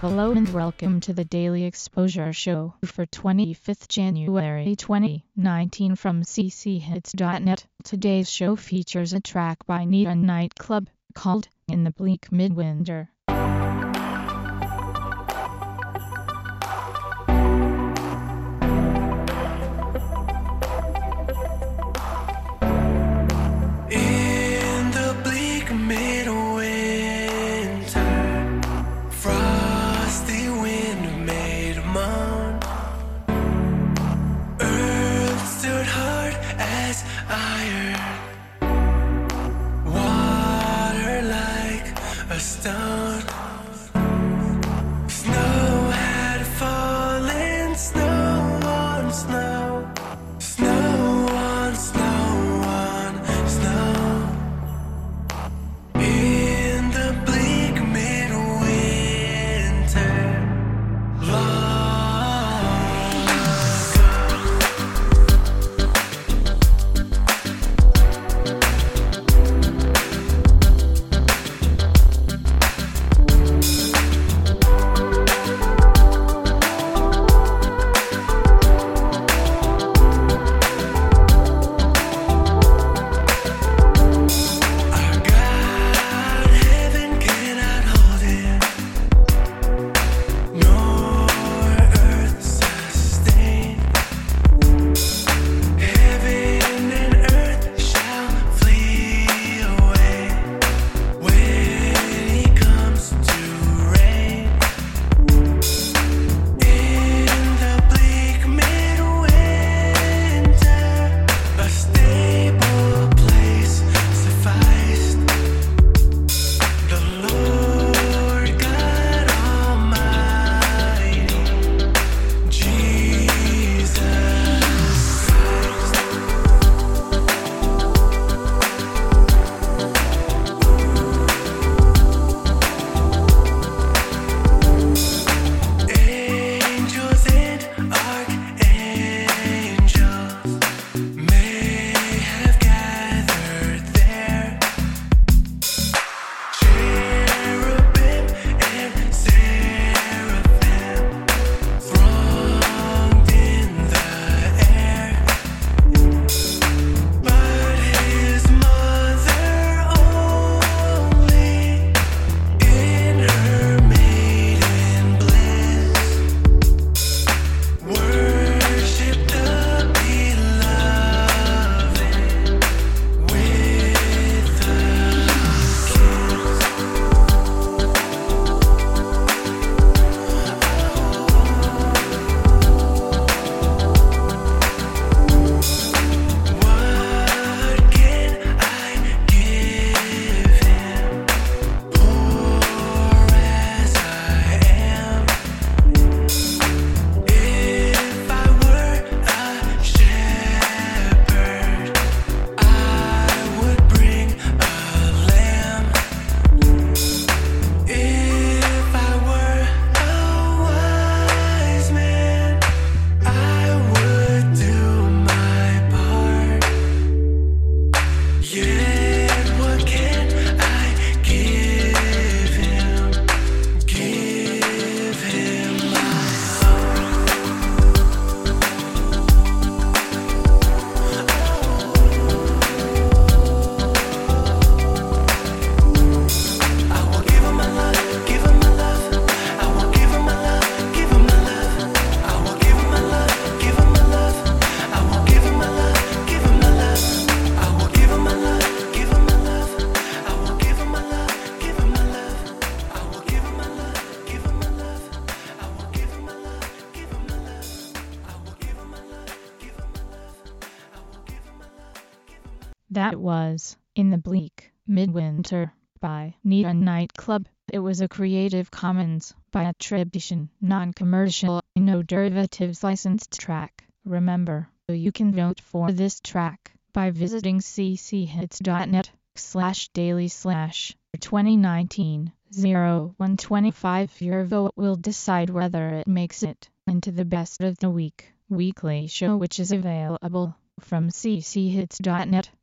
Hello and welcome to the Daily Exposure Show for 25th January 2019 from cchits.net. Today's show features a track by Nita Nightclub called In the Bleak Midwinter. Iron. That was In the Bleak Midwinter by Nita Nightclub. It was a Creative Commons by attribution, non-commercial, no derivatives licensed track. Remember, you can vote for this track by visiting cchits.net slash daily slash 2019 0125. Your vote will decide whether it makes it into the best of the week. Weekly show which is available from cchits.net